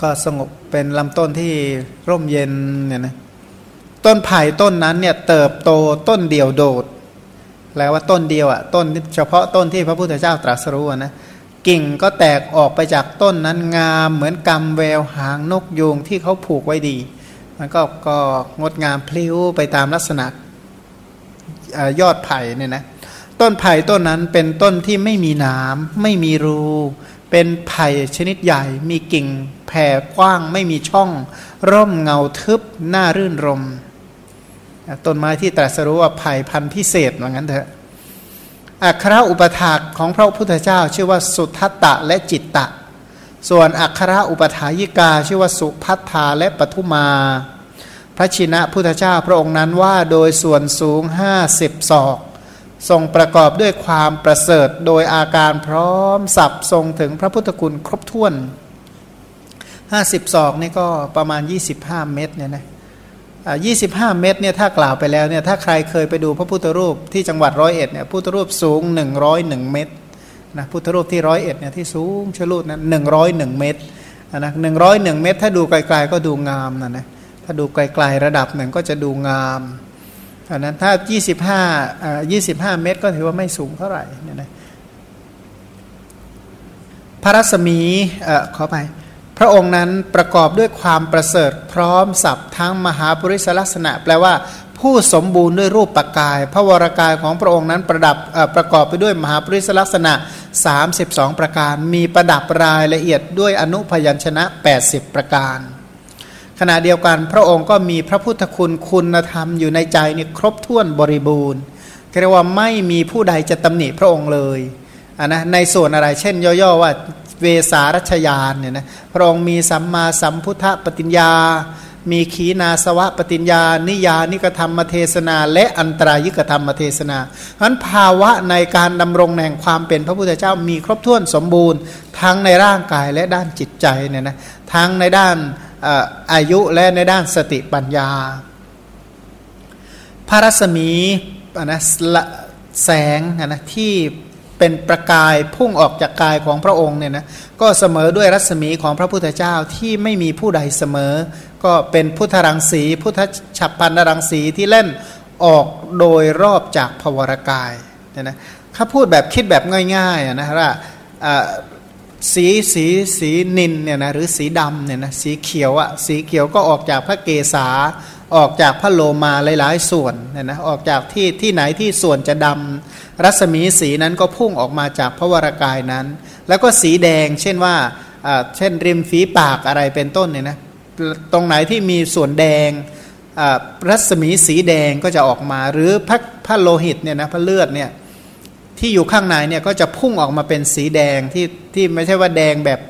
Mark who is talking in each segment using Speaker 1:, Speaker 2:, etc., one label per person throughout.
Speaker 1: ก็สงบเป็นลำต้นที่ร่มเย็นเนี่ยนะต้นไผ่ต้นนั้นเนี่ยเติบโตต้นเดียวโดดแปลว่าต้นเดียวอะ่ะต้นเฉพาะต้นที่พระพุทธเจ้าตรัสรู้นะกิ่งก็แตกออกไปจากต้นนั้นงามเหมือนกำแววหางนกยูงที่เขาผูกไว้ดี มันก็ก็งดงามพลิ้วไปตามลักษณะยอดไผ่เนี่ยนะต้นไผ่ต้นนั้นเป็นต้นที่ไม่มีน้ำไม่มีรู เป็นไผ่ชนิดใหญ่ มีกิ่งแผ่กว้างไม่มีช่อง ร่มเงาทึบหน่ารื่นรม ต้นไม้ที่ตรัสรู้ว่าไผ่พันธุ์พิเศษว่างั้นเถอะอัคราอุปถากของพระพุทธเจ้า ชื่อว่าสุทัตตะและจิตตะ ส่วนอัคราอุปถายิกา ชื่อว่าสุพัทธาและปทุมา พระชินะพุทธเจ้าพระองค์นั้นว่าโดยส่วนสูงห้าสิบศอก ทรงประกอบด้วยความประเสริฐโดยอาการพร้อมสับทรงถึงพระพุทธคุณครบถ้วนห้าสิบศอกนี่ก็ประมาณยี่สิบห้าเมตรเนี่ยนะยี่สิบห้าเมตรเนี่ยถ้ากล่าวไปแล้วเนี่ยถ้าใครเคยไปดูพระพุทธรูปที่จังหวัดร้อยเอ็ดเนี่ยพุทธรูปสูงหนึ่งร้อยหนึ่งเมตรนะพุทธรูปที่ร้อยเอ็ดเนี่ยที่สูงชลุดนะหนึ่งร้อยหนึ่งเมตรนะหนึ่งร้อยหนึ่งเมตร ถ้าดูไกลๆก็ดูงามนะนะถ้าดูไกลๆระดับหนึ่งก็จะดูงาม อันนั้นถ้ายี่สิบห้ายี่สิบห้าเมตรก็ถือว่าไม่สูงเท่าไหร่เนี่ยนะพระรัศมีเขอไปพระองค์นั้นประกอบด้วยความประเสริฐพร้อมสับทั้งมหาปริศลักษณะ แปลว่าผู้สมบูรณ์ด้วยรูปปกาย พระวรากายของพระองค์นั้นประดับประกอบไปด้วยมหาปริศลักษณะ 32 ประการ มีประดับรายละเอียดด้วยอนุพยัญชนะ 80 ประการ ขณะเดียวกันพระองค์ก็มีพระพุทธคุณคุณธรรมอยู่ในใจนี่ครบถ้วนบริบูรณ์เรียกว่าไม่มีผู้ใดจะตำหนิพระองค์เลยนนะในส่วนอะไรเช่น ย่อๆว่าเวสารัชยานเนี่ยนะพระองค์มีสัมมาสัมพุทธปฏิญญา มีขีนาสวะปฏิญญา นิยานิกธรรมเทศนา และอันตรายิกธรรมเทศนาเพราะภาวะในการดำรงแห่งความเป็นพระพุทธเจ้ามีครบถ้วนสมบูรณ์ ทั้งในร่างกายและด้านจิตใจเนี่ยนะทั้งในด้านอายุและในด้านสติปัญญา พระรัศมีนะแสงนะที่ เป็นประกายพุ่งออกจากกายของพระองค์เนี่ยนะก็เสมอด้วยรัศมีของพระพุทธเจ้าที่ไม่มีผู้ใดเสมอ ก็เป็นพุทธรังสี พุทธฉับพันรังสีที่เล่นออกโดยรอบจากภวรกายเนี่ยนะถ้าพูดแบบคิดแบบง่ายๆนะว่าสีสีสีนินเนี่ยนะหรือสีดำเนี่ยนะสีเขียวอะ่ะสีเขียวก็ออกจากพระเกศา ออกจากพระโลมาหลาย ๆ ส่วนเนี่ยนะออกจากที่ที่ไหนที่ส่วนจะดำรัศมีสีนั้นก็พุ่งออกมาจากพระวรากายนั้น แล้วก็สีแดง เช่นว่าเช่นริมฝีปากอะไรเป็นต้นเนี่ยนะตรงไหนที่มีส่วนแดงรัศมีสีแดงก็จะออกมาหรือพระพระโลหิตเนี่ยนะพระเลือดเนี่ยที่อยู่ข้างในเนี่ยก็จะพุ่งออกมาเป็นสีแดงที่ที่ไม่ใช่ว่าแดงแบบ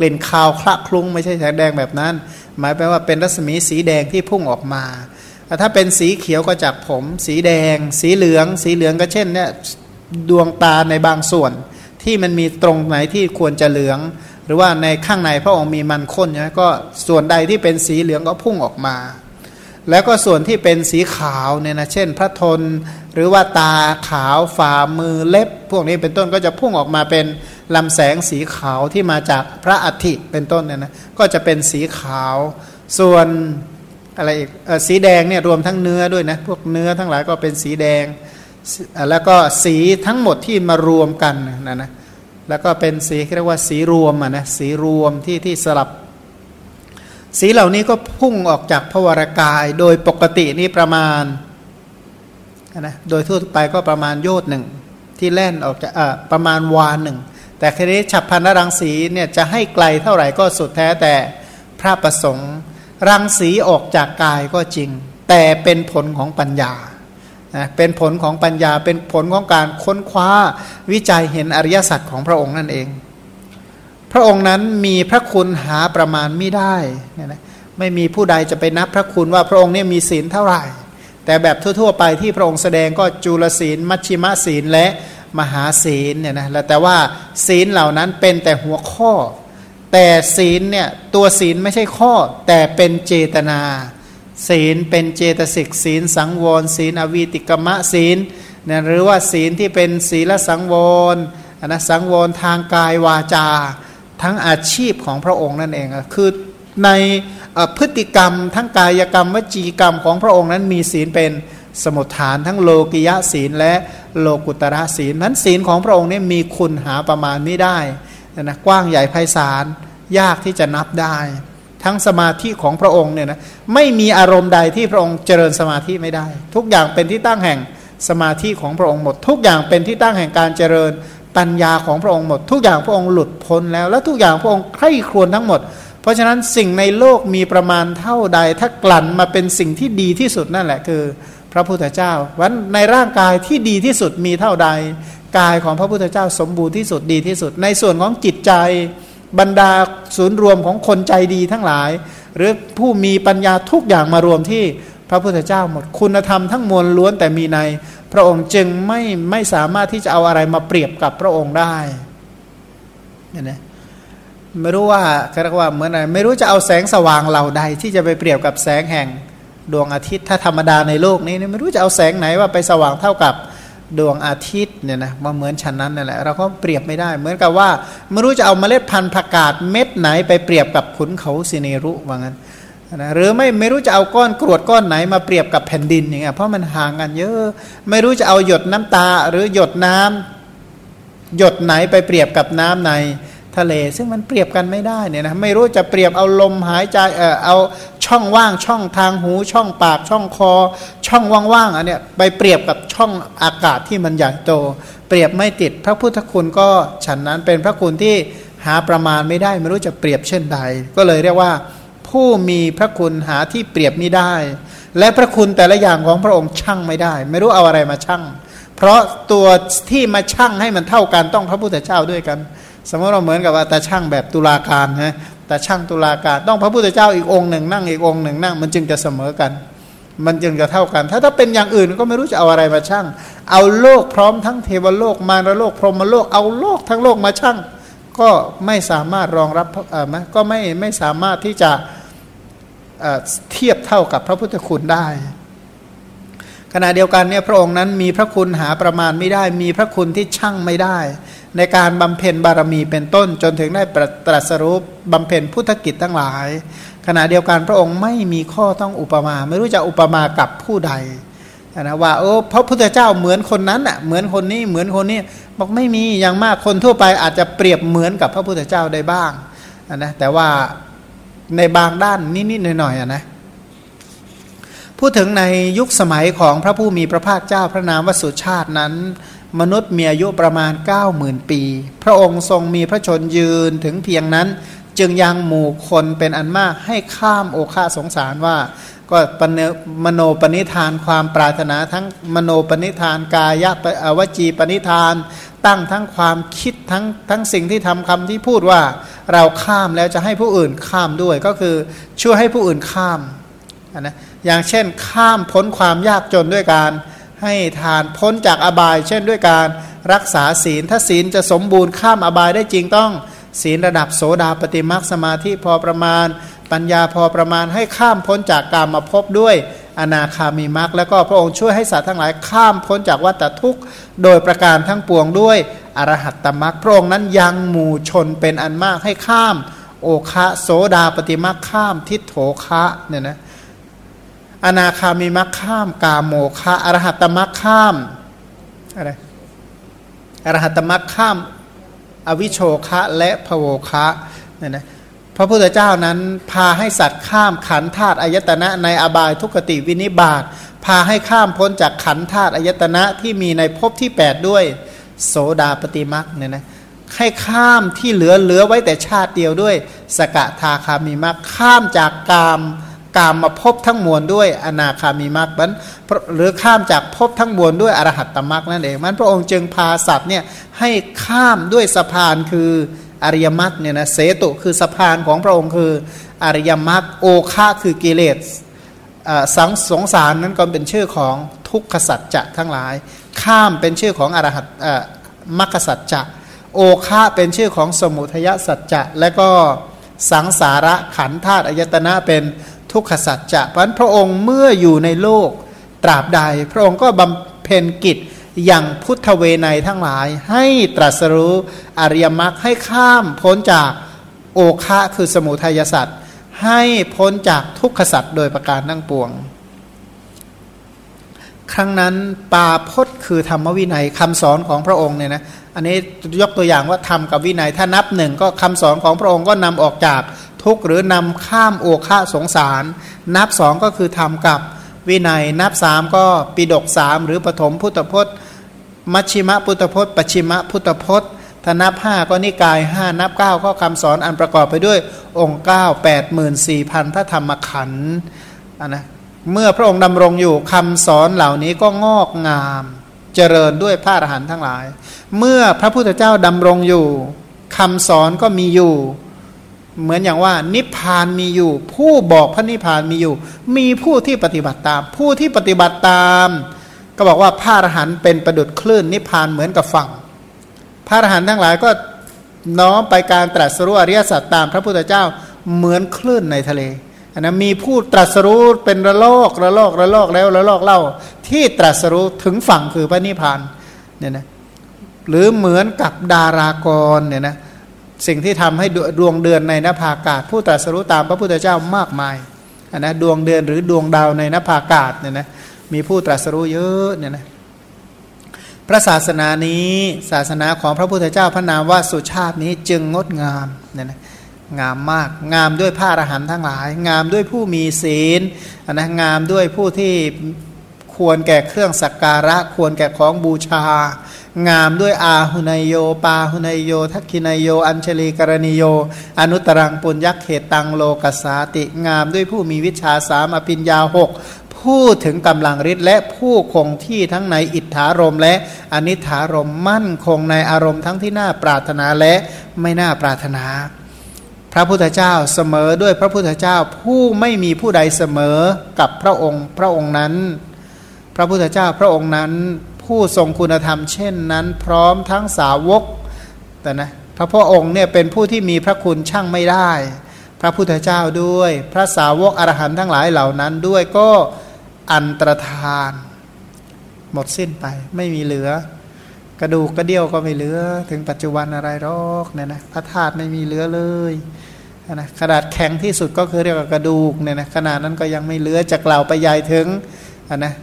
Speaker 1: กลิ่นคาวคละคลุ้งไม่ใช่แสงแดงแบบนั้น หมายแปลว่าเป็นรัศมีสีแดงที่พุ่งออกมาถ้าเป็นสีเขียวก็จากผม สีแดง สีเหลือง สีเหลืองก็เช่นเนี่ยดวงตาในบางส่วน ที่มันมีตรงไหนที่ควรจะเหลือง หรือว่าในข้างในพระองค์มีมันข้นนะก็ส่วนใดที่เป็นสีเหลืองก็พุ่งออกมา แล้วก็ส่วนที่เป็นสีขาวเนี่ยนะเช่น พระทนหรือว่าตาขาวฝ่ามือเล็บ พวกนี้เป็นต้นก็จะพุ่งออกมาเป็น ลำแสงสีขาวที่มาจากพระอัฐิเป็นต้นเนี่ยนะก็จะเป็นสีขาว ส่วนอะไรอีกสีแดงเนี่ยรวมทั้งเนื้อด้วยนะพวกเนื้อทั้งหลายก็เป็นสีแดง แล้วก็สีทั้งหมดที่มารวมกันนะนะแล้วก็เป็นสีเรียกว่าสีรวมอะนะสีรวมที่ที่สลับ สีเหล่านี้ก็พุ่งออกจากพระวรากายโดยปกตินี่ประมาณนะโดยทั่วไปก็ประมาณโยดหนึ่งที่แล่นออกจากประมาณวานหนึ่ง แต่คดีฉับพันรังสีเนี่ยจะให้ไกลเท่าไหร่ก็สุดแท้แต่พระประสงค์ รังสีออกจากกายก็จริง แต่เป็นผลของปัญญาเป็นผลของปัญญาเป็นผลของการค้นคว้าวิจัยเห็นอริยสัจของพระองค์นั่นเอง พระองค์นั้นมีพระคุณหาประมาณไม่ได้ไม่มีผู้ใดจะไปนับพระคุณว่าพระองค์เนี่ยมีศีลเท่าไหร่ แต่แบบทั่วๆ ไปที่พระองค์แสดงก็จุลศีล มัชชิมศีลและ มหาศีลเนี่ยนะแต่ว่าศีลเหล่านั้นเป็นแต่หัวข้อ แต่ศีลเนี่ยตัวศีลไม่ใช่ข้อ แต่เป็นเจตนา ศีลเป็นเจตสิกศีล สังวรศีล อวีติกมะศีลเนี่ยหรือว่าศีลที่เป็นศีลสังวรนะสังวรทางกายวาจา ทั้งอาชีพของพระองค์นั่นเองคือในพฤติกรรมทั้งกายกรรมวจีกรรมของพระองค์นั้นมีศีลเป็นสมุทฐานทั้งโลกิยะศีลและ โลกุตระศีลนั้นศีลของพระองค์นี่มีคุณหาประมาณไม่ได้นะกว้างใหญ่ไพศาลยากที่จะนับได้ ทั้งสมาธิของพระองค์เนี่ยนะไม่มีอารมณ์ใดที่พระองค์เจริญสมาธิไม่ได้ ทุกอย่างเป็นที่ตั้งแห่งสมาธิของพระองค์หมด ทุกอย่างเป็นที่ตั้งแห่งการเจริญปัญญาของพระองค์หมด ทุกอย่างพระองค์หลุดพ้นแล้ว และทุกอย่างพระองค์ใคร่ครวญทั้งหมด เพราะฉะนั้นสิ่งในโลกมีประมาณเท่าใด ถ้ากลั่นมาเป็นสิ่งที่ดีที่สุดนั่นแหละคือ พระพุทธเจ้าวันในร่างกายที่ดีที่สุดมีเท่าใด กายของพระพุทธเจ้าสมบูรณ์ที่สุดดีที่สุด ในส่วนของจิตใจบรรดาศูนย์รวมของคนใจดีทั้งหลาย หรือผู้มีปัญญาทุกอย่างมารวมที่พระพุทธเจ้าหมดคุณธรรมทั้งมวลล้วนแต่มีใน พระองค์จึงไม่ไม่สามารถที่จะเอาอะไรมาเปรียบกับพระองค์ได้เนี่ยนะไม่รู้ว่าเรียกว่าเหมือนอะไรไม่รู้จะเอาแสงสว่างเหล่าใดที่จะไปเปรียบกับแสงแห่ง ดวงอาทิตย์ถ้าธรรมดาในโลกนี้ไม่รู้จะเอาแสงไหนว่าไปสว่างเท่ากับดวงอาทิตย์เนี่ยนะมาเหมือนฉันนั้นนั่นแหละเราก็เปรียบไม่ได้ เหมือนกับว่าไม่รู้จะเอาเมล็ดพันธุ์ผักกาดเม็ดไหนไปเปรียบกับขุนเขาสิเนรุว่างั้นนะหรือไม่ไม่รู้จะเอาก้อนกรวดก้อนไหนมาเปรียบกับแผ่นดินอย่างเงี้ยเพราะมันห่างกันเยอะ ไม่รู้จะเอาหยดน้ำตาหรือหยดน้ำหยดไหนไปเปรียบกับน้ำใน ทะเล ซึ่งมันเปรียบกันไม่ได้เนี่ยนะไม่รู้จะเปรียบเอาลมหายใจเออเอาช่องว่างช่องทางหู ช่องปากช่องคอ ช่องว่างๆอันเนี้ยไปเปรียบกับช่องอากาศที่มันใหญ่โต เปรียบไม่ติดพระพุทธคุณก็ฉันนั้นเป็นพระคุณที่หาประมาณไม่ได้ไม่รู้จะเปรียบเช่นใด ก็เลยเรียกว่าผู้มีพระคุณหาที่เปรียบไม่ได้ และพระคุณแต่ละอย่างของพระองค์ช่างไม่ได้ ไม่รู้เอาอะไรมาช่าง เพราะตัวที่มาช่างให้มันเท่ากันต้องพระพุทธเจ้าด้วยกัน สมมติเราเหมือนกับว่าตาช่างแบบตุลาการนะแต่ช่างตุลาการต้องพระพุทธเจ้าอีกองค์หนึ่งนั่งอีกองค์หนึ่งนั่งมันจึงจะเสมอกัน มันจึงจะเท่ากัน ถ้าถ้าเป็นอย่างอื่นก็ไม่รู้จะเอาอะไรมาช่าง เอาโลกพร้อมทั้งเทวโลกมารโลกพรหมโลกเอาโลกทั้งโลกมาช่าง ก็ไม่สามารถรองรับเออก็ไม่ไม่สามารถที่จะเทียบเท่ากับพระพุทธคุณได้ ขณะเดียวกันเนี่ยพระองค์นั้นมีพระคุณหาประมาณไม่ได้ มีพระคุณที่ช่างไม่ได้ ในการบำเพ็ญบารมีเป็นต้น จนถึงได้ตรัสรู้บำเพ็ญพุทธกิจทั้งหลาย ขณะเดียวกันพระองค์ไม่มีข้อต้องอุปมา ไม่รู้จะอุปมากับผู้ใดนะว่าโอ้พระพุทธเจ้าเหมือนคนนั้นอะเหมือนคนนี้เหมือนคนนี้บอกไม่มีอย่างมากคนทั่วไปอาจจะเปรียบเหมือนกับพระพุทธเจ้าได้บ้างนะแต่ว่าในบางด้านนิดๆหน่อยๆนะพูดถึงในยุคสมัยของพระผู้มีพระภาคเจ้าพระนามวสุชาตินั้น มนุษย์มีอายุประมาณ 90,000 ปี พระองค์ทรงมีพระชนยืนถึงเพียงนั้น จึงยังหมู่คนเป็นอันมากให้ข้ามโอคาสงสารว่า ก็ปนมโนปณิธานความปรารถนาทั้งมโนปณิธานกายะวจีปณิธาน ตั้งทั้งความคิดทั้งทั้งสิ่งที่ทำคำที่พูดว่าเราข้ามแล้วจะให้ผู้อื่นข้ามด้วยก็คือช่วยให้ผู้อื่นข้ามนะอย่างเช่นข้ามพ้นความยากจนด้วยการ ให้ทานพ้นจากอบาย เช่นด้วยการรักษาศีล ถ้าศีลจะสมบูรณ์ข้ามอบายได้จริงต้อง ศีลระดับโสดาปฏิมักสมาธิพอประมาณ ปัญญาพอประมาณให้ข้ามพ้นจากการมาพบด้วยอนาคามีมรรคแล้วก็พระองค์ช่วยให้สัตว์ทั้งหลายข้ามพ้นจากวัฏทุกข์โดยประการทั้งปวงด้วยอรหัตตมรรคพระองค์นั้นยังหมู่ชนเป็นอันมากให้ข้าม โอคะโสดาปฏิมรรคข้ามทิฏโถคะเนี่ยนะ อนาคามีมรรคข้ามกาโมคะอรหัตมรรคข้ามอะไรอรหัตมรรคข้าม อวิโชคะและภโวคะเนี่ยนะพระพุทธเจ้านั้นพาให้สัตว์ข้ามขันธาตุอายตนะในอบายทุกติวินิบาตพาให้ข้ามพ้นจากขันธาตุอายตนะที่มีในภพที่ 8 ด้วยโสดาปฏิมักเนี่ยนะให้ข้ามที่เหลือเหลือไว้แต่ชาติเดียวด้วย สกทาคามีมักข้ามจากกาม กามมาพบทั้งมวลด้วยอนาคามีมักมันหรือข้ามจากพบทั้งมวลด้วยอรหัตตมักนั่นเองมันพระองค์จึงพาสัตว์เนี่ยให้ข้ามด้วยสะพานคืออริยมรรคเนี่ยนะเสตุคือสะพานของพระองค์คืออริยมรรคโอคาคือกิเลสสังสงสารนั้นก็เป็นชื่อของทุกขสัจจะทั้งหลาย ข้ามเป็นชื่อของอรหัตมรรคสัจจะโอคาเป็นชื่อของสมุทยสัจจะและก็สังสาระขันธาตุอายตนะเป็น ทุกขสัจจะเพราะพระองค์เมื่ออยู่ในโลกตราบใด พระองค์ก็บำเพ็ญกิจอย่างพุทธเวไนทั้งหลาย ให้ตรัสรู้อริยมรรคให้ข้ามพ้นจากโอคะคือสมุทัยสัตว์ให้พ้นจากทุกขสัตว์โดยประการทั้งปวง ครั้งนั้นปาพจน์คือธรรมวินัยคำสอนของพระองค์เนี่ยนะอันนี้ยกตัวอย่างว่าธรรมกับวินัยถ้านับหนึ่งก็คำสอนของพระองค์ก็นำออกจาก ทุกข์หรือนำข้ามโอฆาสงสาร นับสองก็คือธรรมกับวินัย นับสามก็ปิดกสามหรือปฐมพุทธพจน์ มัชชิมะพุทธพจน์ปัชิมะพุทธพจน์ถ้านับห้าก็นิกายห้านับเก้าก็คำสอนอันประกอบไปด้วยองค์เก้าแปดหมื่นสี่พันพระธรรมขันธ์นะเมื่อพระองค์ดำรงอยู่คำสอนเหล่านี้ก็งอกงามเจริญด้วยพระอรหันต์ทั้งหลาย เมื่อพระพุทธเจ้าดำรงอยู่คำสอนก็มีอยู่ เหมือนอย่างว่า นิพพานมีอยู่ ผู้บอกพระนิพพานมีอยู่ มีผู้ที่ปฏิบัติตาม ผู้ที่ปฏิบัติตาม ก็บอกว่าพระอรหันต์เป็นประดุดคลื่นนิพพานเหมือนกับฝั่ง พระอรหันต์ทั้งหลายก็น้อมไปการตรัสรู้อริยสัจตามพระพุทธเจ้าเหมือนคลื่นในทะเลอันนะมีผู้ตรัสรู้เป็นระลอกระลอกระลอกแล้วระลอกเล่า ที่ตรัสรู้ถึงฝั่งคือพระนิพพานเนี่ยนะหรือเหมือนกับดารากรเนี่ยนะ สิ่งที่ทำให้ดวงเดือนในนภาอากาศ ผู้ตรัสรู้ตามพระพุทธเจ้ามากมายนนะดวงเดือนหรือดวงดาวในนภาอากาศเนี่ยนะมีผู้ตรัสรู้เยอะเนี่ยนะพระศาสนานี้ศาสนาของพระพุทธเจ้าพระนามว่าสุชาตินี้จึงงดงามเนี่ยนะงามมากงามด้วยพระอรหันต์ทั้งหลาย งามด้วยผู้มีศีลนะงามด้วยผู้ที่ควรแก่เครื่องสักการะ ควรแก่ของบูชา งามด้วยอาหุนยโย ปาหุนยโย ทักขินยโย อัญชลีกรณีโย อนุตรังปุญยักเขตังโลกัสสาติ งามด้วยผู้มีวิชาสามอภิญญาหกผู้ถึงกำลังฤทธิ์และผู้คงที่ทั้งในอิทธารมและอนิถารมมั่นคงในอารมณ์ทั้งที่น่าปรารถนาและไม่น่าปรารถนา พระพุทธเจ้าเสมอด้วยพระพุทธเจ้าผู้ไม่มีผู้ใดเสมอกับพระองค์ พระองค์นั้น พระพุทธเจ้าพระองค์นั้น ผู้ทรงคุณธรรมเช่นนั้น พร้อมทั้งสาวกแต่นะพระพุทธองค์เนี่ยเป็นผู้ที่มีพระคุณช่างไม่ได้ พระพุทธเจ้าด้วย พระสาวกอรหันต์ทั้งหลายเหล่านั้นด้วยก็อันตรธาน หมดสิ้นไปไม่มีเหลือ กระดูกกระเดี่ยวก็ไม่เหลือ ถึงปัจจุบันอะไรหรอกเนี่ยนะพระธาตุไม่มีเหลือเลยนะขนาดแข็งที่สุดก็คือเรียกว่ากระดูกเนี่ยนะขนาดนั้นก็ยังไม่เหลือจะกล่าวไปใหญ่ถึงนะ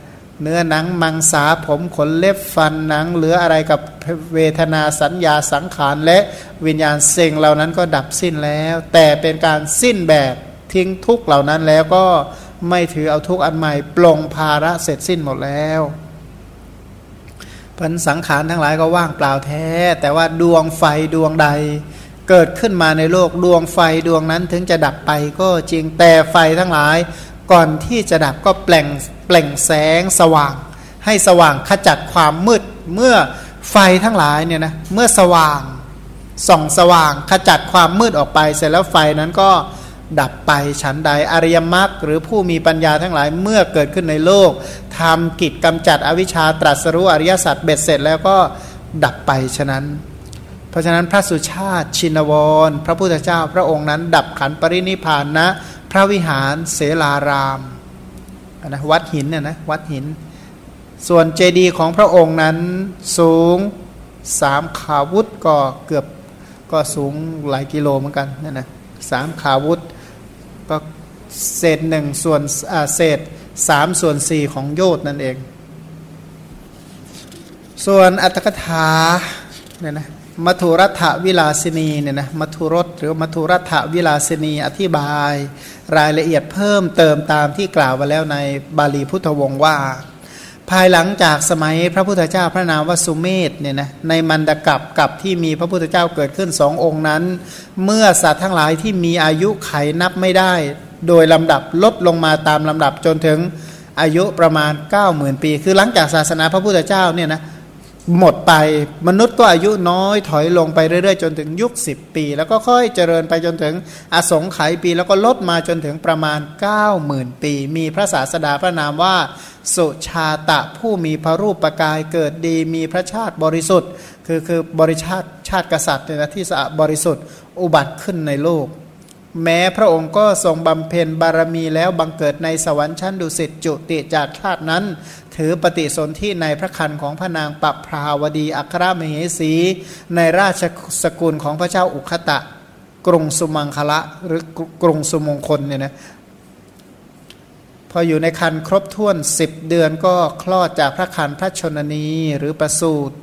Speaker 1: เนื้อหนังมังสาผมขนเล็บฟันหนัง เหลืออะไรกับเวทนาสัญญาสังขารและวิญญาณเซ็งเหล่านั้นก็ดับสิ้นแล้ว แต่เป็นการสิ้นแบบทิ้งทุกเหล่านั้นแล้วก็ไม่ถือเอาทุกอันใหม่ปลงภาระเสร็จสิ้นหมดแล้วพันสังขารทั้งหลายก็ว่างเปล่าแท้ แต่ว่าดวงไฟดวงใด เกิดขึ้นมาในโลกดวงไฟดวงนั้นถึงจะดับไปก็จริงแต่ไฟทั้งหลาย ก่อนที่จะดับก็แปล่งแปล่งแสงสว่าง ให้สว่างขจัดความมืดเมื่อไฟทั้งหลายเนี่ยนะเมื่อสว่างส่องสว่างขจัดความมืดออกไป เสร็จแล้วไฟนั้นก็ดับไปฉันใดอริยมรรคหรือผู้มีปัญญาทั้งหลายเมื่อเกิดขึ้นในโลกทำกิจกำจัดอวิชชาตรัสรู้อริยสัจเบ็ดเสร็จแล้วก็ดับไปฉะนั้น เพราะฉะนั้นพระสุชาติชินวร พระพุทธเจ้าพระองค์นั้น ดับขันปรินิพานนะ พระวิหารเสลารามนะวัดหินเนี่ยนะวัดหิน ส่วนเจดีย์ของพระองค์นั้นสูงสามขาวุธก็เกือบก็สูงหลายกิโลเหมือนกันนี่นนะสามขาวุธก็เศษหนึ่งส่วนเศษสามส่วนสี่ของโยดนั่นเอง ส่วนอัตถกถาเนี่ยนะ มัทุรัฐวิลาสินีเนี่ยนะมัทุรสหรือมัทุรัฐวิลาสินีอธิบาย รายละเอียดเพิ่มเติมตามที่กล่าวไว้แล้วในบาลีพุทธวงศ์ว่า ภายหลังจากสมัยพระพุทธเจ้าพระนามวสุเมธเนี่ยนะในมันดกับกับที่มีพระพุทธเจ้าเกิดขึ้นสององค์นั้น เมื่อสัตว์ทั้งหลายที่มีอายุไขนับไม่ได้ โดยลำดับลดลงมาตามลำดับจนถึงอายุประมาณ 90,000 ปี คือหลังจากศาสนาพระพุทธเจ้าเนี่ยนะ หมดไปมนุษย์ก็อายุน้อยถอยลงไปเรื่อยๆ จนถึงยุค 10 ปี แล้วก็ค่อยเจริญไปจนถึงอสงไขยปี แล้วก็ลดมาจนถึงประมาณ 90,000 ปี มีพระศาสดาพระนามว่า สุชาตะผู้มีพระรูปประกายเกิดดีมีพระชาติบริสุทธิ์ คือคือบริชาติชาติกษัตริย์เนี่ยนะที่สะบริสุทธิ์อุบัติขึ้นในโลก แม้พระองค์ก็ทรงบำเพ็ญบารมีแล้วบังเกิดในสวรรค์ชั้นดุสิตจุติจากชาตินั้น ถือปฏิสนธิในพระคันของพระนางปับพราวดี อัครมเหสี ในราชสกุลของพระเจ้าอุคตะ กรุงสุมังคละ หรือกรุงสุมงคลเนี่ยนะพออยู่ในคันครบถ้วนสิบเดือนก็คลอดจากพระคันพระชนนีหรือประสูตร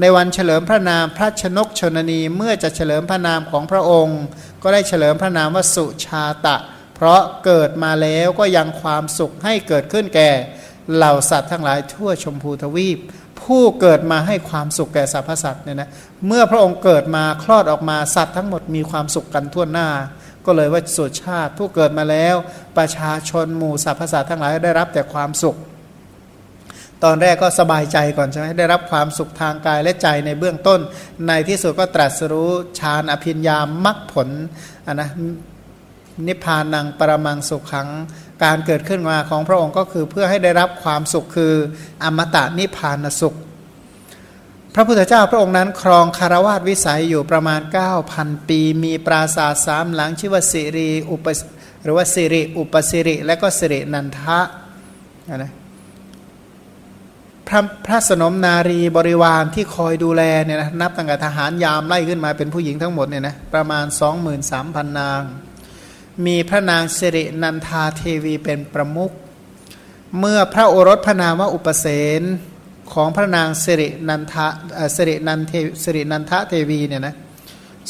Speaker 1: ในวันเฉลิมพระนามพระชนกชนนีเมื่อจะเฉลิมพระนามของพระองค์ ก็ได้เฉลิมพระนามว่าสุชาตะ เพราะเกิดมาแล้วก็ยังความสุขให้เกิดขึ้นแก่ เหล่าสัตว์ทั้งหลายทั่วชมพูทวีป ผู้เกิดมาให้ความสุขแก่สรรพสัตว์เนี่ยนะเมื่อพระองค์เกิดมาคลอดออกมาสัตว์ทั้งหมดมีความสุขกันทั่วหน้า ก็เลยว่าสุชาติ ผู้เกิดมาแล้ว ประชาชนหมู่สรรพสัตว์ทั้งหลายได้รับแต่ความสุข ตอนแรกก็สบายใจก่อนใช่ไหมได้รับความสุขทางกายและใจในเบื้องต้น ในที่สุดก็ตรัสรู้ฌานอภิญญามรรคผลนนะนิพพานังปรมังสุขขัง การเกิดขึ้นมาของพระองค์ก็คือเพื่อให้ได้รับความสุขคืออมตะนิพพานสุข พระพุทธเจ้าพระองค์นั้นครองคารวาสวิสัยอยู่ประมาณ 9,000 ปี มีปราสาทสามหลังชื่อว่าสิริอุปหรือว่าสิริอุปสิริและก็สิรินันทะนะพระพระสนมนารีบริวารที่คอยดูแลเนี่ยนะนับตั้งแต่ทหารยามไล่ขึ้นมาเป็นผู้หญิงทั้งหมดเนี่ยนะประมาณ 23,000 นาง มีพระนางสิรินันทาเทวีเป็นประมุข เมื่อพระโอรสพระนามว่าอุปเสนของพระนางสิรินันทะสิรินันเทสิรินันทะเทวีเนี่ยนะ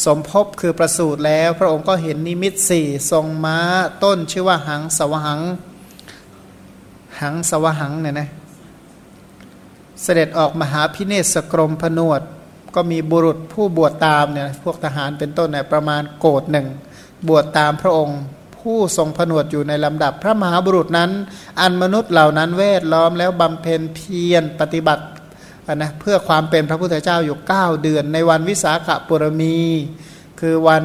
Speaker 1: สมภพคือประสูติแล้วพระองค์ก็เห็นนิมิตสี่ทรงม้าต้นชื่อว่าหังสวหัง หังสวหังเนี่ยนะเสด็จออกมหาพิเนศกรมผนวด ก็มีบุรุษผู้บวชตามเนี่ยพวกทหารเป็นต้นเนี่ยประมาณโกดหนึ่ง บวชตามพระองค์ ผู้ทรงผนวดอยู่ในลำดับพระมหาบุรุษนั้น อันมนุษย์เหล่านั้นเวทล้อมแล้วบำเพ็ญเพียรปฏิบัตินะเพื่อความเป็นพระพุทธเจ้าอยู่ 9 เดือน ในวันวิสาขบุรมี คือวัน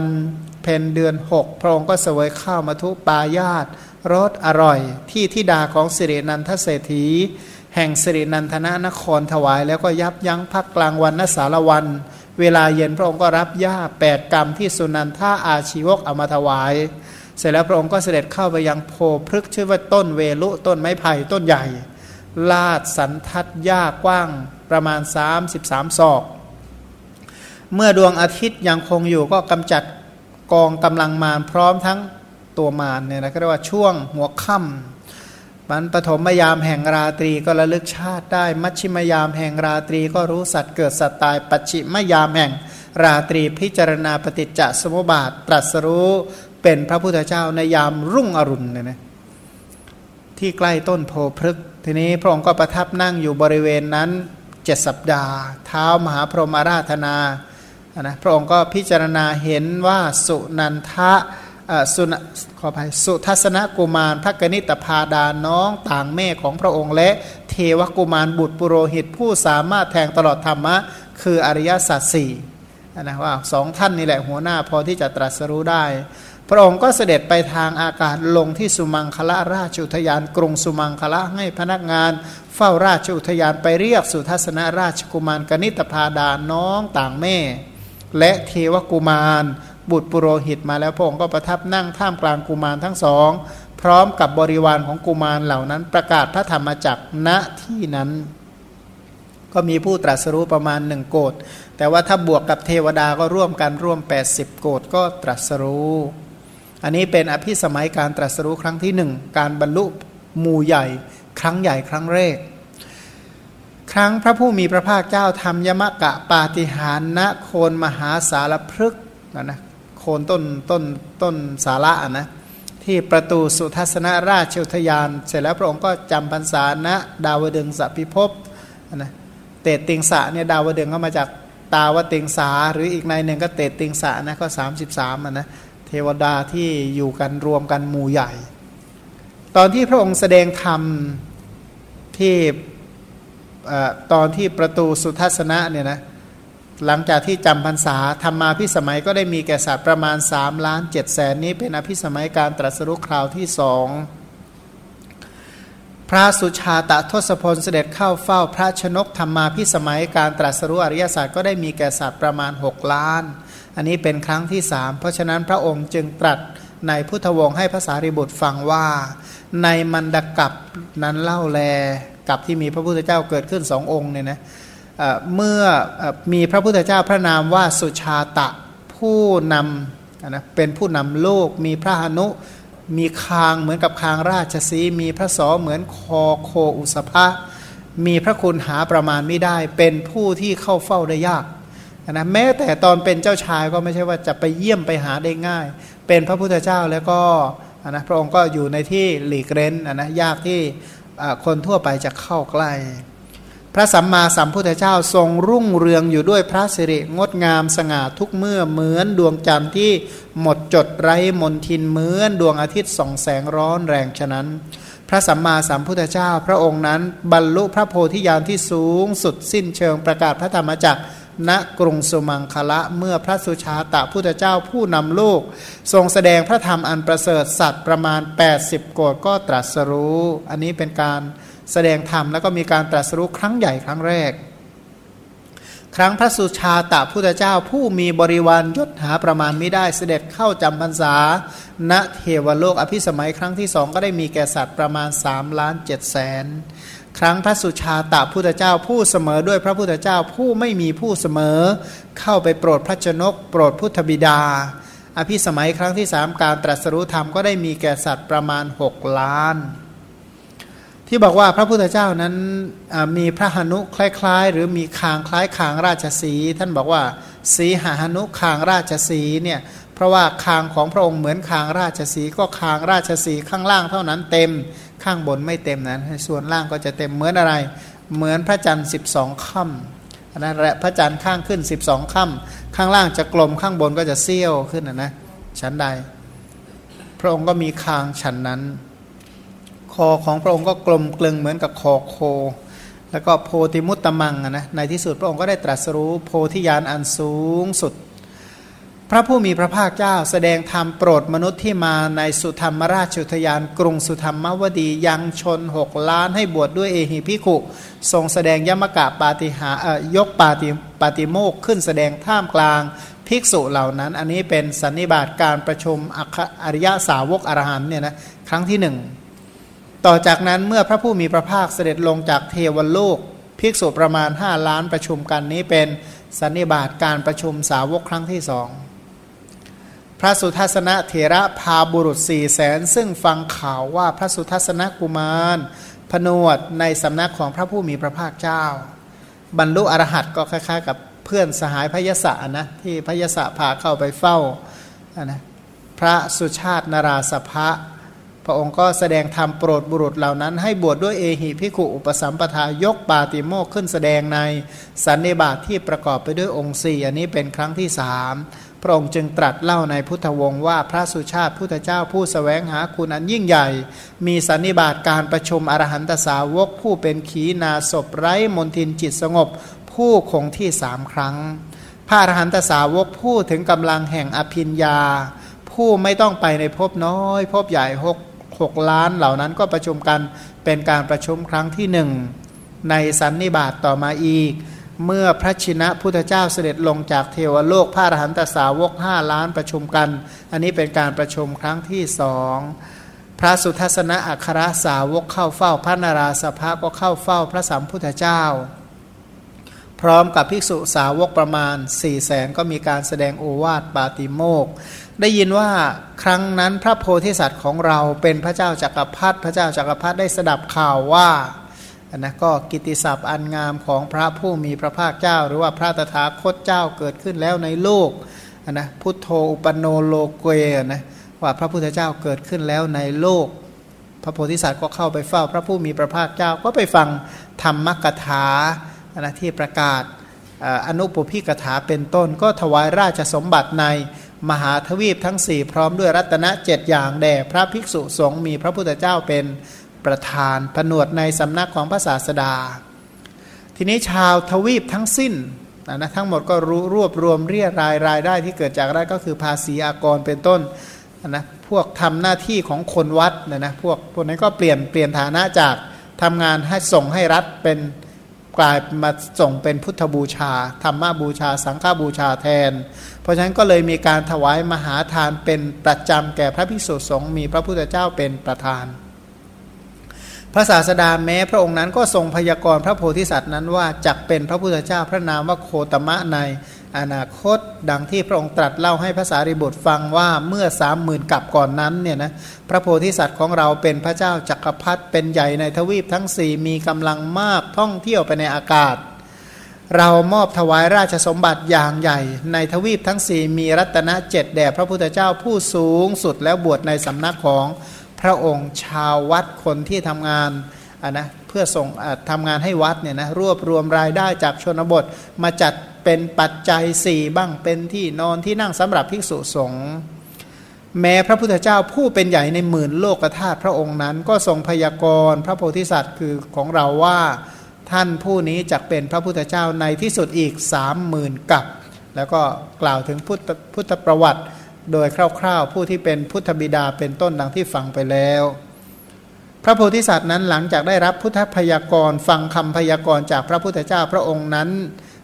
Speaker 1: เพนเดือน 6 พระองค์ก็เสวยข้าวมาทุปายาตรสอร่อย ที่ทิดาของสิรินันทเศรษฐี แห่งสิรินันทนนครถวาย แล้วก็ยับยั้งพักกลางวันนสารวัน เวลาเย็นพระองค์ก็รับหญ้าแปดกรรมที่สุนันท่าอาชีวกเอามาถวาย เสร็จแล้วพระองค์ก็เสด็จเข้าไปยังโพพฤกชื่อว่าต้นเวลุต้นไม้ไผ่ต้นใหญ่ ลาดสันทัดหญ้ากว้างประมาณ 33 ศอก เมื่อดวงอาทิตย์ยังคงอยู่ก็กำจัดกองกำลังมารพร้อมทั้งตัวมารเนี่ยนะก็เรียกว่าช่วงหัวค่ำ มันปฐมยามแห่งราตรีก็ระลึกชาติได้ มัชชิมยามแห่งราตรีก็รู้สัตว์เกิดสัตว์ตาย ปัจฉิมยามแห่งราตรีพิจารณาปฏิจจสมุปบาท ตรัสรู้เป็นพระพุทธเจ้าในยามรุ่งอรุณเนี่ยนะที่ใกล้ต้นโพพฤกทีนี้พระองค์ก็ประทับนั่งอยู่บริเวณนั้นเจ็ดสัปดาห์ เท้ามหาพรหมาราธนานะพระองค์ก็พิจารณาเห็นว่าสุนันทะ สุนขออภัยสุทัศนกุมารพระกนิตพาดาน้องต่างแม่ของพระองค์ และเทวกุมารบุตรปุโรหิตผู้สามารถแทงตลอดธรรมะ คืออริยสัจสี่นะว่าสองท่านนี่แหละหัวหน้าพอที่จะตรัสรู้ได้ พระองค์ก็เสด็จไปทางอากาศลงที่สุมังคละราชอุทยานกรุงสุมังคละให้พนักงานเฝ้าราชอุทยานไปเรียกสุทัศนราชกุมารกนิตพาดาน้องต่างแม่ และเทวกุมาร บุตรปุโรหิตมาแล้วพระองค์ก็ประทับนั่งท่ามกลางกุมารทั้งสอง พร้อมกับบริวารของกุมารเหล่านั้น ประกาศพระธรรมจักรณที่นั้น ก็มีผู้ตรัสรู้ประมาณหนึ่งโกดแต่ว่าถ้าบวกกับเทวดาก็ร่วมกันร่วม 80 โกดก็ตรัสรู้ อันนี้เป็นอภิสมัยการตรัสรู้ครั้งที่หนึ่งการบรรลุหมู่ใหญ่ ครั้งใหญ่ครั้งแรกครั้งพระผู้มีพระภาคเจ้าทำยมกะปาฏิหารณโคนมหาสารพฤกษ์นะ คนต้นต้นต้นสาระนะที่ประตูสุทัศนราชอุทยาน เสร็จแล้วพระองค์ก็จำพรรษาณดาวดึงสพิภพนะเตติงสะเนี่ยดาวดึงก็มาจากตาวติงสาหรืออีกในหนึ่งก็เตติงสะนะก็สามสิบสามนะเทวดาที่อยู่กันรวมกันหมู่ใหญ่ ตอนที่พระองค์แสดงธรรมที่ตอนที่ประตูสุทัศนะเนี่ยนะ หลังจากที่จำพรรษาธรรมาพิสมัยก็ได้มีแก่สัตว์ประมาณ3ล้านเจ็ดแสนนี้เป็นอภิสมัยการตรัสรู้คราวที่สองพระสุชาตะทศพลเสด็จเข้าเฝ้าพระชนกธรรมาพิสมัยการตรัสรู้อริยศาสตร์ก็ได้มีแก่สัตว์ประมาณ 6 ล้าน อันนี้เป็นครั้งที่สเพราะฉะนั้นพระองค์จึงตรัสในพุทธวงศ์ให้ภาษาริบุตรฟังว่า ในมันดกับนั้นเล่าแลกับที่มีพระพุทธเจ้าเกิดขึ้นสององค์เนี่ยนะเเมื่อมีพระพุทธเจ้าพระนามว่าสุชาตะผู้นำนะเป็นผู้นำโลก มีพระหนุมีคางเหมือนกับคางราชสีมีพระสอเหมือนคอโคอุสภะมีพระคุณหาประมาณไม่ได้ เป็นผู้ที่เข้าเฝ้าได้ยากนะแม้แต่ตอนเป็นเจ้าชายก็ไม่ใช่ว่าจะไปเยี่ยมไปหาได้ง่าย เป็นพระพุทธเจ้าแล้วก็นะพระองค์ก็อยู่ในที่หลีกเร้นนะยากที่คนทั่วไปจะเข้าใกล้ ระสัมมาสัมพุทธเจ้าทรงรุ่งเรืองอยู่ด้วยพระสิริงดงามสง่าทุกเมื่อเหมือนดวงจันทร์ที่หมดจดไร้มนทินเหมือนดวงอาทิตย์ส่องแสงร้อนแรงฉะนั้น พระสัมมาสัมพุทธเจ้าพระองค์นั้น บรรลุพระโพธิญาณที่สูงสุดสิ้นเชิงประกาศพระธรรมจักรณกรุงสุมังคละเมื่อพระสุชาตะพุทธเจ้าผู้นำโลกทรงแสดงพระธรรมอันประเสริฐสัตว์ประมาณ 80 โกดก็ตรัสรู้ อันนี้เป็นการ แสดงธรรมแล้วก็มีการตรัสรู้ครั้งใหญ่ครั้งแรก ครั้งพระสุชาตะพุทธเจ้าผู้มีบริวารยศหาประมาณไม่ได้เสด็จเข้าจำพรรษา ณเทวโลกอภิสมัยครั้งที่สองก็ได้มีแก่สัตว์ประมาณ3ล้านเจ็ดแสนครั้งพระสุชาตะพุทธเจ้าผู้เสมอด้วยพระพุทธเจ้าผู้ไม่มีผู้เสมอ เข้าไปโปรดพระชนก โปรดพุทธบิดา อภิสมัยครั้งที่สามการตรัสรู้ธรรมก็ได้มีแก่สัตว์ประมาณหกล้าน ที่บอกว่าพระพุทธเจ้านั้นมีพระหนุคล้าย ๆ หรือมีคางคล้ายคางราชสี ท่านบอกว่า สีหหนุคางราชสีเนี่ยเพราะว่าคางของพระองค์เหมือนคางราชสีก็คางราชสีข้างล่างเท่านั้นเต็มข้างบนไม่เต็มนะส่วนล่างก็จะเต็มเหมือนอะไร เหมือนพระจันทร์สิบสองค่ำนะและพระจันทร์ข้างขึ้นสิบสองค่ำข้างล่างจะกลมข้างบนก็จะเซี่ยวขึ้นนะนะชั้นใด พระองค์ก็มีคางฉันนั้น คอของพระองค์ก็กลมกลึงเหมือนกับคอโค แล้วก็โพธิมุตตมังนะในที่สุดพระองค์ก็ได้ตรัสรู้โพธิญาณอันสูงสุด พระผู้มีพระภาคเจ้าแสดงธรรมโปรดมนุษย์ที่มาในสุธรรมราชุทยานกรุงสุธรรมวดียังชนหกล้านให้บวชดด้วยเอหิพิขุ ทรงแสดงยมกะปาติหายกปาติปาติโมกขึ้นแสดงท่ามกลางภิกษุเหล่านั้น อันนี้เป็นสันนิบาตการประชุมอริยสาวกอรหันเนี่ยนะครั้งที่หนึ่ง ต่อจากนั้นเมื่อพระผู้มีพระภาคเสด็จลงจากเทวโลก ภิกษุประมาณ 5 ล้านประชุมกันนี้เป็นสันนิบาตการประชุมสาวกครั้งที่สองพระสุทัศนเถระพาบุรุษสี่แสนซึ่งฟังข่าวว่าพระสุทัศนกุมารผนวดในสำนักของพระผู้มีพระภาคเจ้า บรรลุอรหัตก็คล้ายๆ กับเพื่อนสหายพยศะนะที่พยศะพาเข้าไปเฝ้านะพระสุชาตินราสภะ พระองค์ก็แสดงธรรมโปรดบุรุษเหล่านั้น ให้บวชดด้วยเอหิพิขุอุปสัมปทายกปาติโมกขึ้นแสดงในสันนิบาตทที่ประกอบไปด้วยองค์สี่อันนี้เป็นครั้งที่สามพระองค์จึงตรัสเล่าในพุทธวงศ์ว่าพระสุชาติพุทธเจ้าผู้สแสวงหาคุณอันยิ่งใหญ่ มีสันนิบาตการประชุมอรหันตสาวกผู้เป็นขีนาศพไร้มนทินจิตสงบ ผู้คงที่สามครั้ง พระอรหันตสาวกผู้ถึงกำลังแห่งอภินยา ผู้ไม่ต้องไปในภพน้อยภพใหญ่หก หกล้านเหล่านั้นก็ประชุมกันเป็นการประชุมครั้งที่หนึ่งในสันนิบาตต่อมาอีก เมื่อพระชินะพุทธเจ้าเสด็จลงจากเทวโลกพระอรหันตสาวกห้าล้านประชุมกัน อันนี้เป็นการประชุมครั้งที่สองพระสุทัศนะอัครสาวกเข้าเฝ้าพระนาราสภะก็เข้าเฝ้าพระสัมพุทธเจ้า พร้อมกับภิกษุสาวกประมาณ4ี่แสนก็มีการแสดงโอวาทปาติโมก ได้ยินว่าครั้งนั้นพระโพธิสัตว์ของเราเป็นพระเจ้าจากักรพรรดิพระเจ้าจากักรพรรดิได้สดับข่าวว่านะก็กิติศัพท์อันงามของพระผู้มีพระภาคเจ้า หรือว่าพระตถาคตเจ้าเกิดขึ้นแล้วในโลกนะพุทโธอุปโนโลเกนะว่าพระพุทธเจ้าเกิดขึ้นแล้วในโลก พระโพธิสัตว์ก็เข้าไปเฝ้าพระผู้มีพระภาคเจ้าก็ไปฟังธรรมกถา นะที่ประกาศอนุปพิกถาเป็นต้น ก็ถวายราชสมบัติในมหาทวีปทั้งสี่พร้อมด้วยรัตนเจ็ดอย่างแด่พระภิกษุสงฆ์มีพระพุทธเจ้าเป็นประธานผนวดในสำนักของพระศาสดา ทีนี้ชาวทวีปทั้งสิ้นนะทั้งหมดก็รู้รวบรวมเรียรายรายได้ที่เกิดจากได้ก็คือภาษีอากรเป็นต้นนะพวกทำหน้าที่ของคนวัดนะนะพวกพวกนั้นก็เปลี่ยนเปลี่ยนฐานะจากทำงานให้ส่งให้รัฐเป็น กลายมาส่งเป็นพุทธบูชา ธรรมบูชา สังฆบูชาแทน เพราะฉะนั้นก็เลยมีการถวายมหาทานเป็นประจำแก่พระภิกษุสงฆ์มีพระพุทธเจ้าเป็นประธาน พระศาสดาแม้พระองค์นั้นก็ทรงพยากรณ์พระโพธิสัตว์นั้นว่าจักเป็นพระพุทธเจ้าพระนามว่าโคตมะใน อนาคตดังที่พระองค์ตรัสเล่าให้ภาษาริบุตรฟังว่าเมื่อสามหมื่นกับก่อนนั้นเนี่ยนะพระโพธิสัตว์ของเราเป็นพระเจ้าจักรพรรดิเป็นใหญ่ในทวีปทั้งสี่มีกำลังมากท่องเที่ยวไปในอากาศ เรามอบถวายราชสมบัติอย่างใหญ่ ในทวีปทั้งสี่มีรัตนเจ็ดแด่พระพุทธเจ้าผู้สูงสุดแล้วบวชในสำนักของพระองค์ชาววัดคนที่ทำงานอะนะ พื่อส่งทำงานให้วัดเนี่ยนะรวบรวมรายได้จากชนบท มาจัดเป็นปัจจัยสี่บ้างเป็นที่นอนที่นั่งสำหรับภิกษุสงฆ์แม้พระพุทธเจ้าผู้เป็นใหญ่ในหมื่นโลกธาตุพระองค์นั้น ก็ทรงพยากรณ์พระโพธิสัตว์คือของเราว่าท่านผู้นี้จะเป็นพระพุทธเจ้าในที่สุดอีกสามหมื่นกับ แล้วก็กล่าวถึงพุทธพุทธประวัติ โดยคร่าวๆ ผู้ที่เป็นพุทธบิดาเป็นต้นดังที่ฟังไปแล้ว ระโพธิสัตว์นั้นหลังจากได้รับพุทธพยากรณ์ฟังคำพยากรณ์จากพระพุทธเจ้าพระองค์นั้น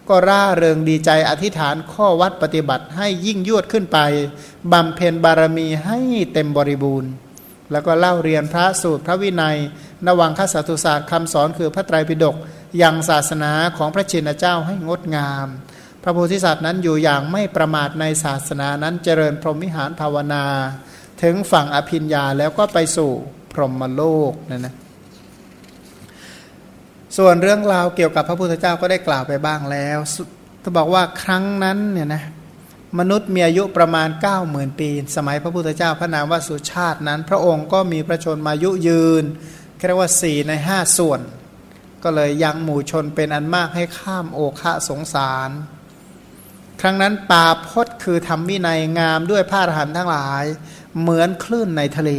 Speaker 1: ก็ร่าเริงดีใจอธิษฐานข้อวัดปฏิบัติให้ยิ่งยวดขึ้นไปบำเพ็ญบารมีให้เต็มบริบูรณ์ แล้วก็เล่าเรียนพระสูตรพระวินัยนวังคสัตุศาสตร์คำสอนคือพระไตรปิฎกยังศาสนาของพระชินเจ้าให้งดงาม พระโพธิสัตว์นั้นอยู่อย่างไม่ประมาทในศาสนานั้นเจริญพรหมิหารภาวนา ถึงฝั่งอภิญญาแล้วก็ไปสู่ พรหมโลกนั่นนะส่วนเรื่องราวเกี่ยวกับพระพุทธเจ้าก็ได้กล่าวไปบ้างแล้วถ้าบอกว่าครั้งนั้นเนี่ยนะมนุษย์มีอายุประมาณ 9 0,000 ปี สมัยพระพุทธเจ้าพระนามว่าสุชาตินั้น พระองค์ก็มีพระชนมายุยืนเรียกว่า 4 ใน 5 ส่วน ก็เลยยังหมู่ชนเป็นอันมากให้ข้ามโอคะสงสาร ครั้งนั้นปาพศคือทำวินัยงามด้วยผ้าหันทั้งหลาย เหมือนคลื่นในทะเล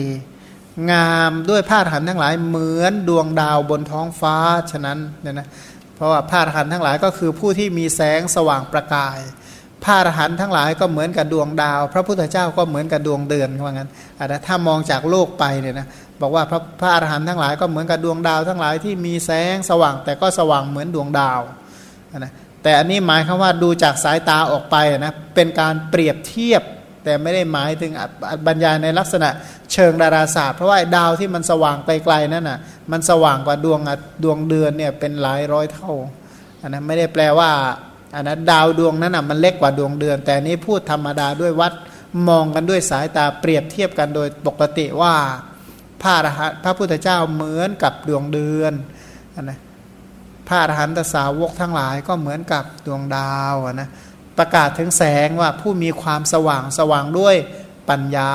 Speaker 1: งามด้วยผ้าหันทั้งหลายเหมือนดวงดาวบนท้องฟ้าฉะนั้นเนี่ยนะเพราะว่าผ้าหันทั้งหลายก็คือผู้ที่มีแสงสว่างประกายผ้าหันทั้งหลายก็เหมือนกับดวงดาว พระพุทธเจ้าก็เหมือนกับดวงเดือนว่างั้นอาจจะถ้ามองจากโลกไปเนี่ยนะบอกว่าพระพระอรหันต์ทั้งหลายก็เหมือนกับดวงดาวทั้งหลายที่มีแสงสว่างแต่ก็สว่างเหมือนดวงดาวนะแต่อันนี้หมายคำว่าดูจากสายตาออกไปนะเป็นการเปรียบเทียบ แต่ไม่ได้หมายถึงบรรยายในลักษณะเชิงดาราศาสตร์เพราะว่าดาวที่มันสว่างไกลๆนั่นน่ะมันสว่างกว่าดวงดวงเดือนเนี่ยเป็นหลายร้อยเท่าอันนั้นไม่ได้แปลว่าอันนั้นดาวดวงนั้นน่ะมันเล็กกว่าดวงเดือน แต่นี้พูดธรรมดาด้วยวัดมองกันด้วยสายตาเปรียบเทียบกันโดยปกติว่าพระอรหันต์พระพุทธเจ้าเหมือนกับดวงเดือนอันนะพระอรหันตสาวกทั้งหลายก็เหมือนกับดวงดาวนะ ประกาศถึงแสงว่าผู้มีความสว่างสว่างด้วยปัญญา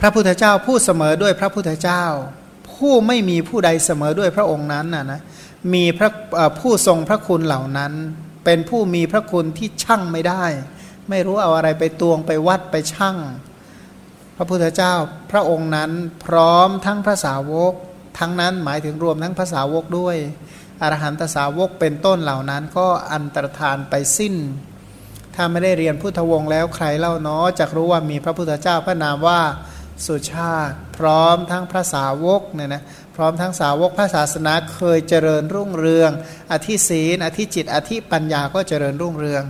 Speaker 1: พระพุทธเจ้าผู้เสมอด้วยพระพุทธเจ้า ผู้ไม่มีผู้ใดเสมอด้วยพระองค์นั้นนะนะมีพระผู้ทรงพระคุณเหล่านั้น เป็นผู้มีพระคุณที่ช่างไม่ได้ ไม่รู้เอาอะไรไปตวงไปวัดไปช่างพระพุทธเจ้าพระองค์นั้นพร้อมทั้งพระสาวก ทั้งนั้นหมายถึงรวมทั้งพระสาวกด้วย อรหันตสาวกเป็นต้นเหล่านั้นก็อันตรธานไปสิ้น ถ้าไม่ได้เรียนพุทธวงศ์แล้วใครเล่าเนาะจะรู้ว่ามีพระพุทธเจ้าพระนามว่าสุชาติ พร้อมทั้งพระสาวกเนี่ยนะพร้อมทั้งสาวกพระศาสนาเคยเจริญรุ่งเรือง อธิศีนอธิจิต อธิปัญญาก็เจริญรุ่งเรือง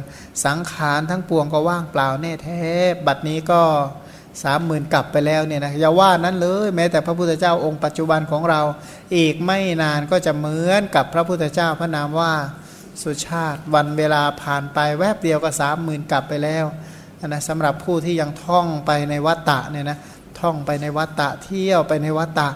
Speaker 1: สังขารทั้งปวงก็ว่างเปล่าแน่แท้ บัดนี้ก็ สามหมื่นกลับไปแล้วเนี่ยนะอย่าว่านั้นเลยแม้แต่พระพุทธเจ้าองค์ปัจจุบันของเรา อีกไม่นานก็จะเหมือนกับพระพุทธเจ้าพระนามว่าสุชาติวันเวลาผ่านไปแวบเดียวก็สามหมื่นกลับไปแล้วนะสำหรับผู้ที่ยังท่องไปในวัตตะเนี่ยนะท่องไปในวัตตะเที่ยวไปในวัตตะ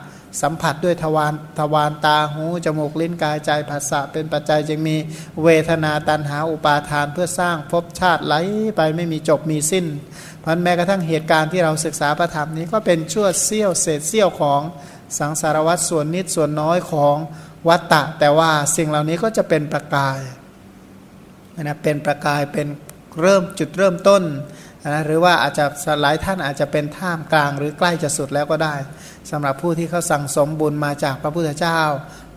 Speaker 1: สัมผัสด้วยทวารทวารตาหูจมูกลิ้นกายใจภาษะเป็นปัจจัยจึงมีเวทนาตันหาอุปาทานเพื่อสร้างภพชาติไหลไปไม่มีจบมีสิ้น พันแม้กระทั่งเหตุการณ์ที่เราศึกษาพระธรรมนี้ก็เป็นชั่วเสี้ยวเศษเสี้ยวของสังสารวัตส่วนนิดส่วนน้อยของวัตตะ แต่ว่าสิ่งเหล่านี้ก็จะเป็นประกายนะเป็นประกายเป็นเริ่มจุดเริ่มต้นนะหรือว่าอาจจะหลายท่านอาจจะเป็นท่ามกลางหรือใกล้จะสุดแล้วก็ได้สำหรับผู้ที่เขาสั่งสมบุญมาจากพระพุทธเจ้า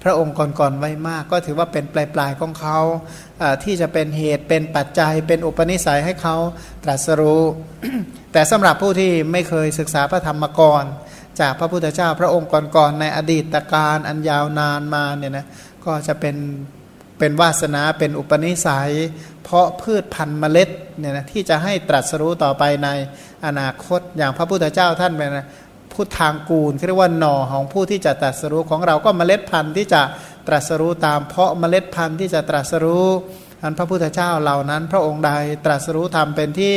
Speaker 1: พระองค์ก่อนๆไว้มาก ก็ถือว่าเป็นปลายๆของเขา ที่จะเป็นเหตุเป็นปัจจัยเป็นอุปนิสัยให้เขาตรัสรู้ แต่สำหรับผู้ที่ไม่เคยศึกษาพระธรรมกรจากพระพุทธเจ้าพระองค์ก่อนๆในอดีตการอันยาวนานมาเนี่ยนะก็จะเป็นเป็นวาสนาเป็นอุปนิสัย เพราะพืชพันธุ์เมล็ดเนี่ยนะที่จะให้ตรัสรู้ต่อไปในอนาคตอย่างพระพุทธเจ้าท่านเป็น พุทธางกูลเรียกว่าหน่อของผู้ที่จะตรัสรู้ของเราก็เมล็ดพันธุ์ที่จะตรัสรู้ตามเพาะเมล็ดพันธุ์ที่จะตรัสรู้อันพระพุทธเจ้าเหล่านั้น พระองค์ใดตรัสรู้ธรรมเป็นที่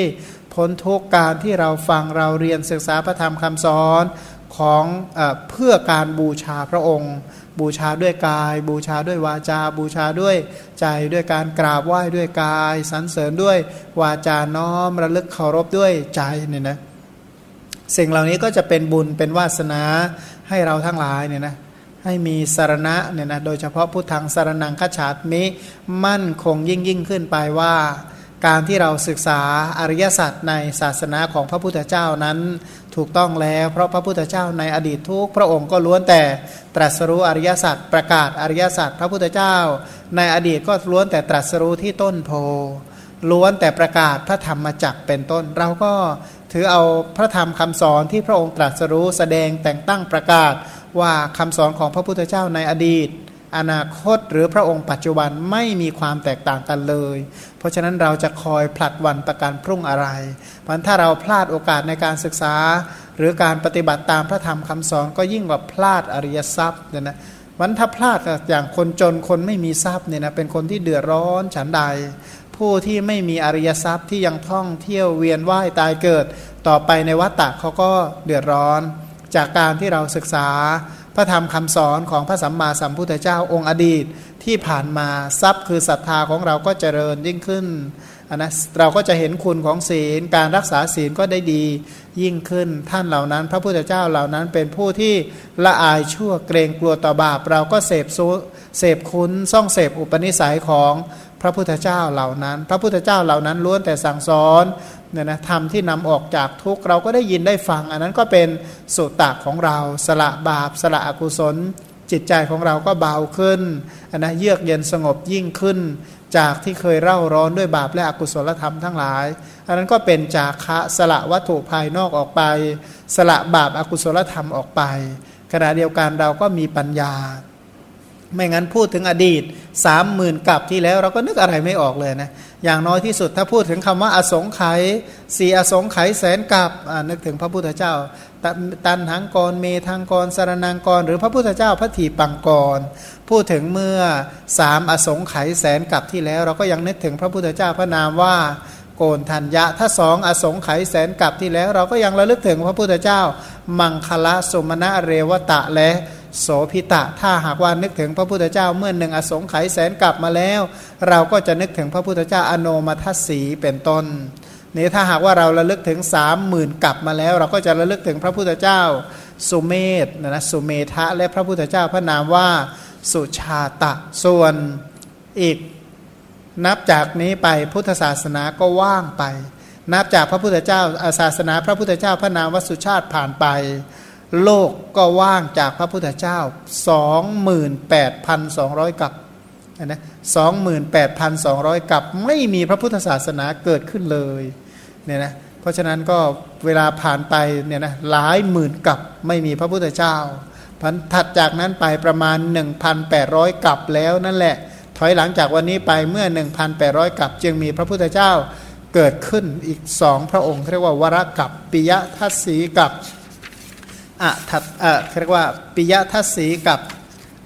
Speaker 1: พ้นทุกการที่เราฟังเราเรียนศึกษาพระธรรมคำสอนของเอเพื่อการบูชาพระองค์ บูชาด้วยกาย บูชาด้วยวาจา บูชาด้วยใจด้วยการกราบไหว้ด้วยกายสรรเสริญด้วยวาจาน้อมระลึกเคารพด้วยใจเนี่ยนะ สิ่งเหล่านี้ก็จะเป็นบุญเป็นวาสนาให้เราทั้งหลายเนี่ยนะให้มีสารณะเนี่ยนะโดยเฉพาะพุทธังสารนังคฉาตมิมั่นคงยิ่งยิ่งขึ้นไปว่า การที่เราศึกษาอริยสัจในศาสนาของพระพุทธเจ้านั้น ถูกต้องแล้วเพราะพระพุทธเจ้าในอดีตทุกพระองค์ก็ล้วนแต่ตรัสรู้อริยสัจประกาศอริยสัจพระพุทธเจ้า ในอดีตก็ล้วนแต่ตรัสรู้ที่ต้นโพล้วนแต่ประกาศพระธรรมจักเป็นต้น เราก็ ถือเอาพระธรรมคำสอนที่พระองค์ตรัสรู้แสดงแต่งตั้งประกาศว่าคำสอนของพระพุทธเจ้าในอดีต อนาคตหรือพระองค์ปัจจุบันไม่มีความแตกต่างกันเลย เพราะฉะนั้นเราจะคอยผลัดวันประกันพรุ่งอะไรเพราะถ้าเราพลาดโอกาสในการศึกษา หรือการปฏิบัติตามพระธรรมคำสอนก็ยิ่งกว่าพลาดอริยทรัพย์เนี่ยนะวันถ้าพลาดอย่างคนจนคนไม่มีทรัพย์เนี่ยนะเป็นคนที่เดือดร้อนฉันใด ผู้ที่ไม่มีอริยทรัพย์ที่ยังท่องเที่ยวเวียนว่ายตายเกิด ต่อไปในวัฏฏะเขาก็เดือดร้อน จากการที่เราศึกษา พระธรรมคำสอนของพระสัมมาสัมพุทธเจ้าองค์อดีตที่ผ่านมาทรัพย์คือศรัทธาของเราก็เจริญยิ่งขึ้นนนะเราก็จะเห็นคุณของศีล การรักษาศีลก็ได้ดียิ่งขึ้นท่านเหล่านั้น พระพุทธเจ้าเหล่านั้นเป็นผู้ที่ละอายชั่วเกรงกลัวต่อบาป เราก็เสพซุเสพคุณซ่องเสพอุปนิสัยของ พระพุทธเจ้าเหล่านั้น พระพุทธเจ้าเหล่านั้นล้วนแต่สั่งสอนเนี่ยนะธรรมที่นำออกจากทุกเราก็ได้ยินได้ฟัง อันนั้นก็เป็นสุตะของเรา สละบาป สละอกุศล จิตใจของเราก็เบาขึ้นอันนะเยือกเย็นสงบยิ่งขึ้น จากที่เคยเร่าร้อนด้วยบาปและอกุศลธรรมทั้งหลาย อันนั้นก็เป็นจากคะสละวัตถุภายนอกออกไป สละบาปอากุศลธรรมออกไป ขณะเดียวกันเราก็มีปัญญา ไม่งั้นพูดถึงอดีตสามหมื่นกับที่แล้ว เราก็นึกอะไรไม่ออกเลยนะ อย่างน้อยที่สุดถ้าพูดถึงคำว่าอสงไขยสี่อสงไขยแสนกับนึกถึงพระพุทธเจ้าตันหังกรเมทังกรสารนังกร หรือพระพุทธเจ้าพระถีปังกร พูดถึงเมื่อสามอสงไขยแสนกับที่แล้ว เราก็ยังนึกถึงพระพุทธเจ้าพระนามว่าโกนทัญญะถ้าสองอสงไขยแสนกับที่แล้ว เราก็ยังระลึกถึงพระพุทธเจ้า มังคละสมณะเรวตะและ โสพิตะ ถ้าหากว่านึกถึงพระพุทธเจ้าเมื่อหนึ่งอสงไขยแสนกลับมาแล้ว เราก็จะนึกถึงพระพุทธเจ้าอโนมัทสีเป็นต้นนี่ถ้าหากว่าเราระลึกถึงสามหมื่นกลับมาแล้ว เราก็จะระลึกถึงพระพุทธเจ้าสุเมธนะนะสุเมธะและพระพุทธเจ้าพระนามว่าสุชาตะส่วนอีก นับจากนี้ไปพุทธศาสนาก็ว่างไป นับจากพระพุทธเจ้าศาสนา พระพุทธเจ้าพระนามวสุชาติผ่านไป โลกก็ว่างจากพระพุทธเจ้า 28,200 กับนะ28,200 กับไม่มีพระพุทธศาสนาเกิดขึ้นเลยเนี่ยนะเพราะฉะนั้นก็เวลาผ่านไปเนี่ยนะหลายหมื่นกับไม่มีพระพุทธเจ้าพันถัดจากนั้นไปประมาณ 1,800 กับแล้วนั่นแหละ ถอยหลังจากวันนี้ไปเมื่อ 1,800 กับจึงมีพระพุทธเจ้าเกิดขึ้นอีกสองพระองค์เรียกว่าวรกับปิยทัศสีกับ อัฐเอ่อเรียกว่าปิยทัศสีกับ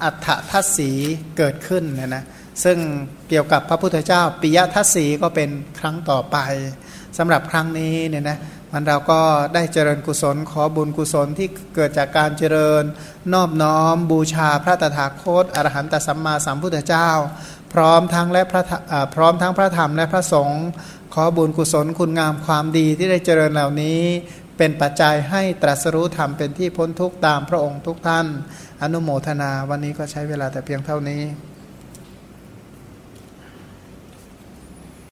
Speaker 1: อัฏฐทัศสีเกิดขึ้นเนี่ยนะซึ่งเกี่ยวกับพระพุทธเจ้าปิยทัศสีก็เป็นครั้งต่อไปสำหรับครั้งนี้เนี่ยนะมันเราก็ได้เจริญกุศลขอบุญกุศลที่เกิดจากการเจริญ นอบน้อมบูชาพระตถาคตอรหันตสัมมาสัมพุทธเจ้า พร้อมทั้งและพระพร้อมทั้งพระธรรมและพระสงฆ์ขอบุญกุศลคุณงามความดีที่ได้เจริญเหล่านี้ เป็นปัจจัยให้ตรัสรู้ธรรมเป็นที่พ้นทุกข์ตามพระองค์ทุกท่าน อนุโมทนาวันนี้ก็ใช้เวลาแต่เพียงเท่านี้